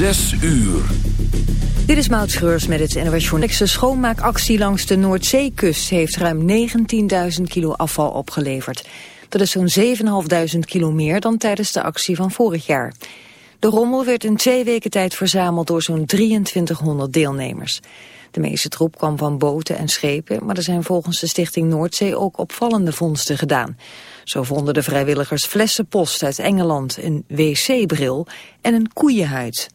Zes uur. Dit is Maud met het NOS De schoonmaakactie langs de Noordzeekust heeft ruim 19.000 kilo afval opgeleverd. Dat is zo'n 7.500 kilo meer dan tijdens de actie van vorig jaar. De rommel werd in twee weken tijd verzameld door zo'n 2300 deelnemers. De meeste troep kwam van boten en schepen, maar er zijn volgens de stichting Noordzee ook opvallende vondsten gedaan. Zo vonden de vrijwilligers flessenpost uit Engeland, een wc-bril en een koeienhuid.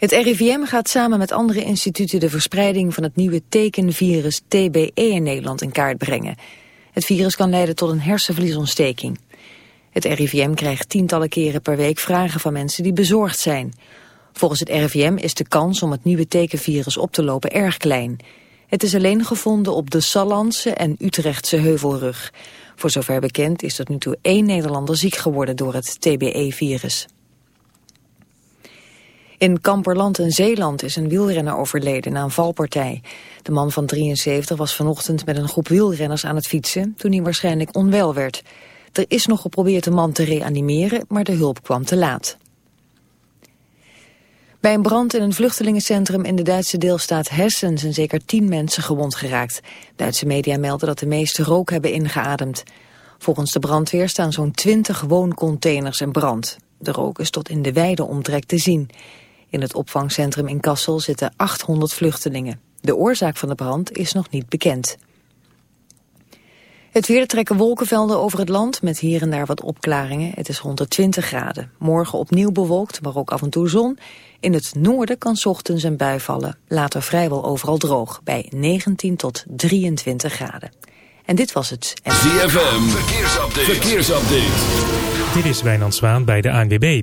Het RIVM gaat samen met andere instituten de verspreiding van het nieuwe tekenvirus TBE in Nederland in kaart brengen. Het virus kan leiden tot een hersenvliesontsteking. Het RIVM krijgt tientallen keren per week vragen van mensen die bezorgd zijn. Volgens het RIVM is de kans om het nieuwe tekenvirus op te lopen erg klein. Het is alleen gevonden op de Sallandse en Utrechtse heuvelrug. Voor zover bekend is tot nu toe één Nederlander ziek geworden door het TBE-virus. In Kamperland en Zeeland is een wielrenner overleden na een valpartij. De man van 73 was vanochtend met een groep wielrenners aan het fietsen... toen hij waarschijnlijk onwel werd. Er is nog geprobeerd de man te reanimeren, maar de hulp kwam te laat. Bij een brand in een vluchtelingencentrum in de Duitse deelstaat Hessen zijn zeker tien mensen gewond geraakt. Duitse media melden dat de meeste rook hebben ingeademd. Volgens de brandweer staan zo'n twintig wooncontainers in brand. De rook is tot in de wijde omtrek te zien. In het opvangcentrum in Kassel zitten 800 vluchtelingen. De oorzaak van de brand is nog niet bekend. Het weer trekken wolkenvelden over het land met hier en daar wat opklaringen. Het is 120 graden. Morgen opnieuw bewolkt, maar ook af en toe zon. In het noorden kan ochtends een bui vallen. Later vrijwel overal droog, bij 19 tot 23 graden. En dit was het. ZFM, verkeersupdate. verkeersupdate. Dit is Wijnand Zwaan bij de ANWB.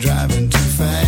Driving too fast.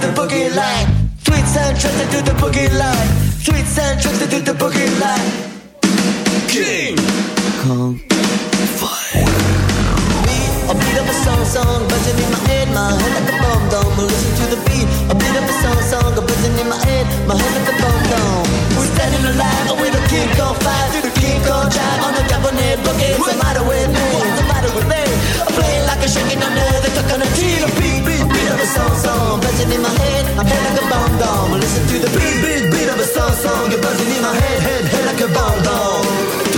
do the boogie line. Sweet sound tricks, I do the boogie line. Sweet sound tricks, I do the boogie line. King Kong Fire. A beat of a song song buzzing in my head, my head like a bomb dome. But listen to the beat, a beat of a song song buzzing in my head, my head like a bomb dome. We're standing alive, and we don't kick on fire, through the kick on drive on the Japanese boogie. What's the matter with me? What's the matter with me? I'm playing like a shaking under the coconut tree. The beat, beat, beat of a song song buzzing in my head, my head like a bomb dome. Listen to the beat, beat, beat of a song song, you're buzzing in my head, head, head like a bomb dome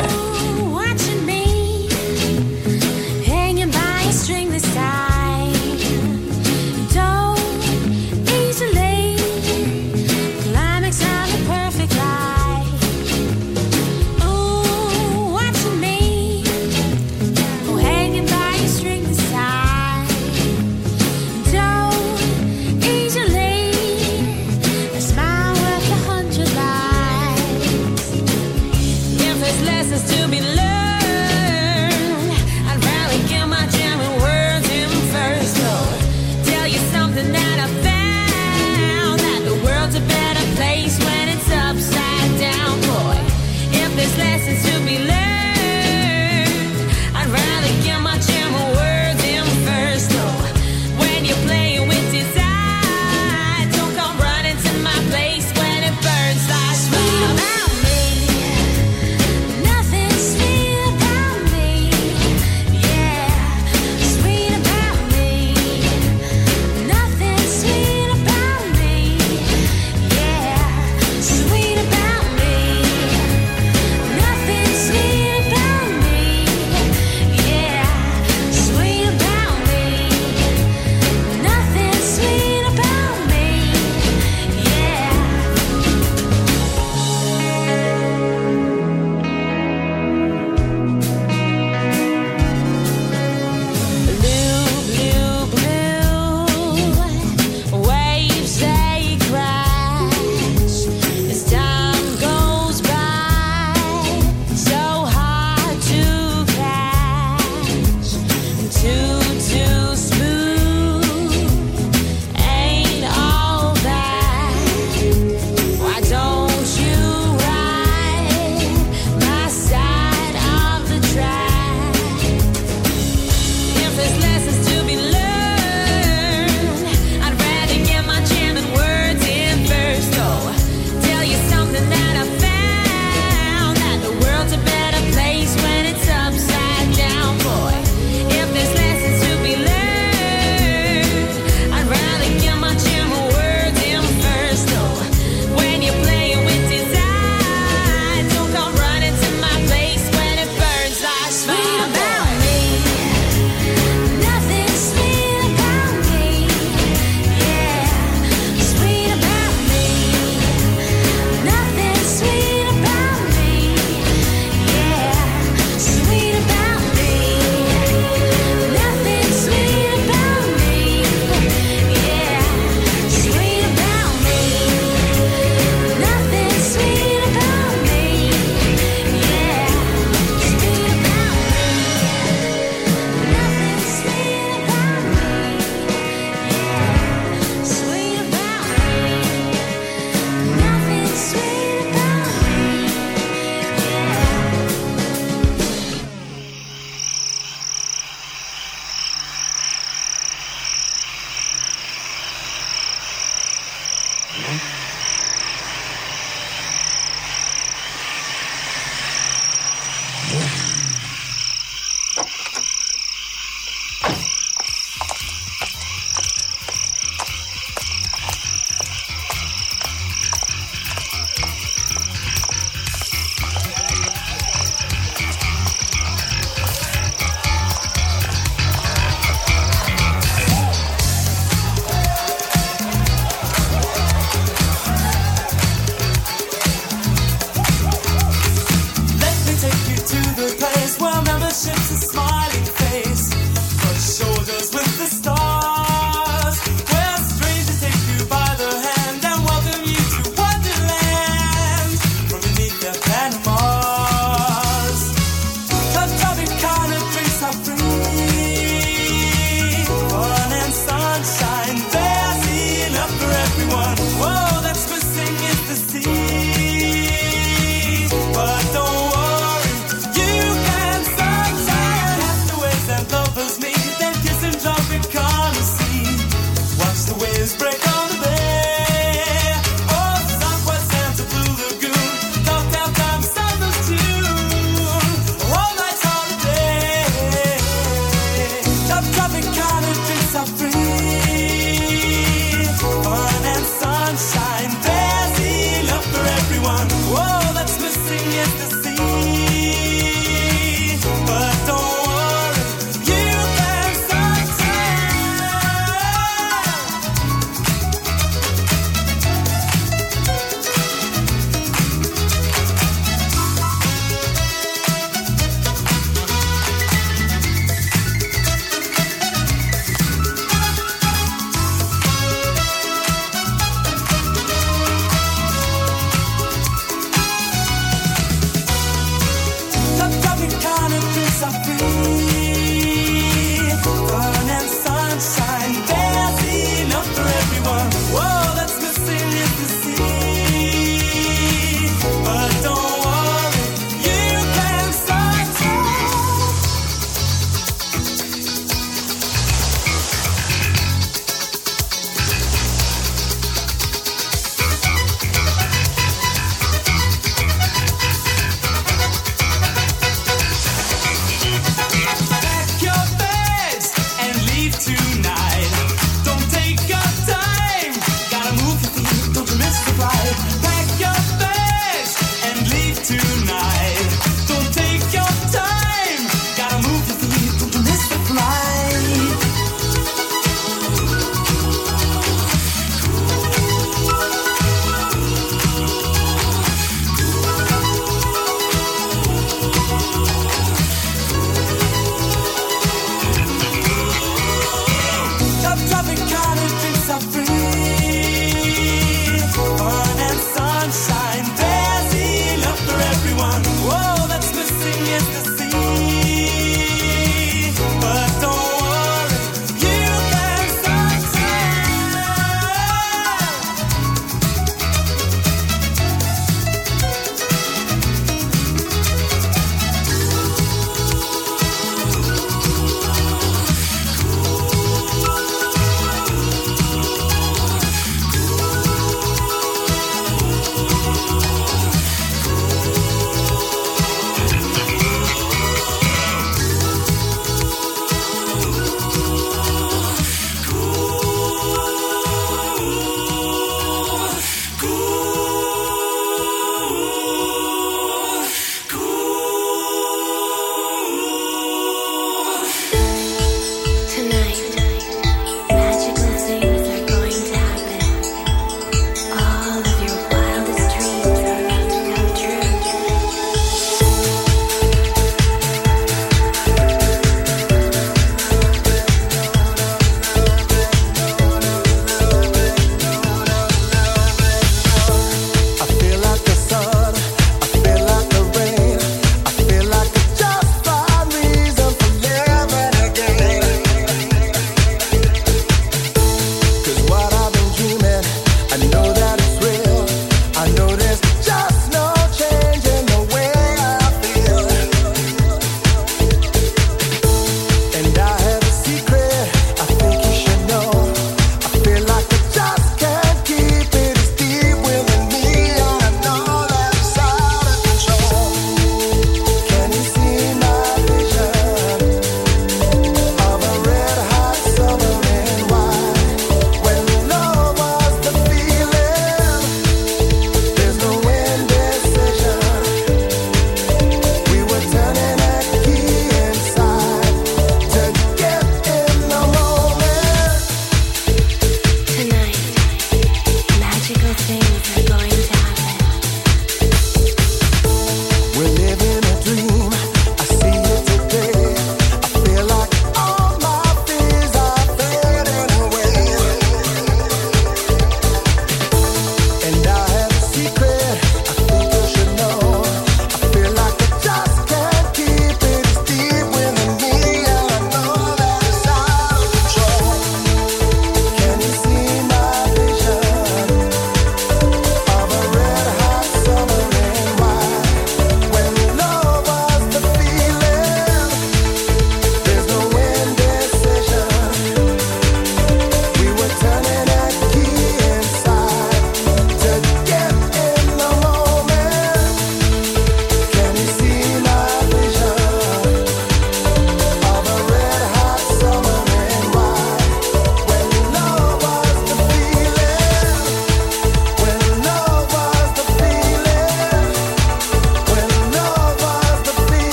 Be loved.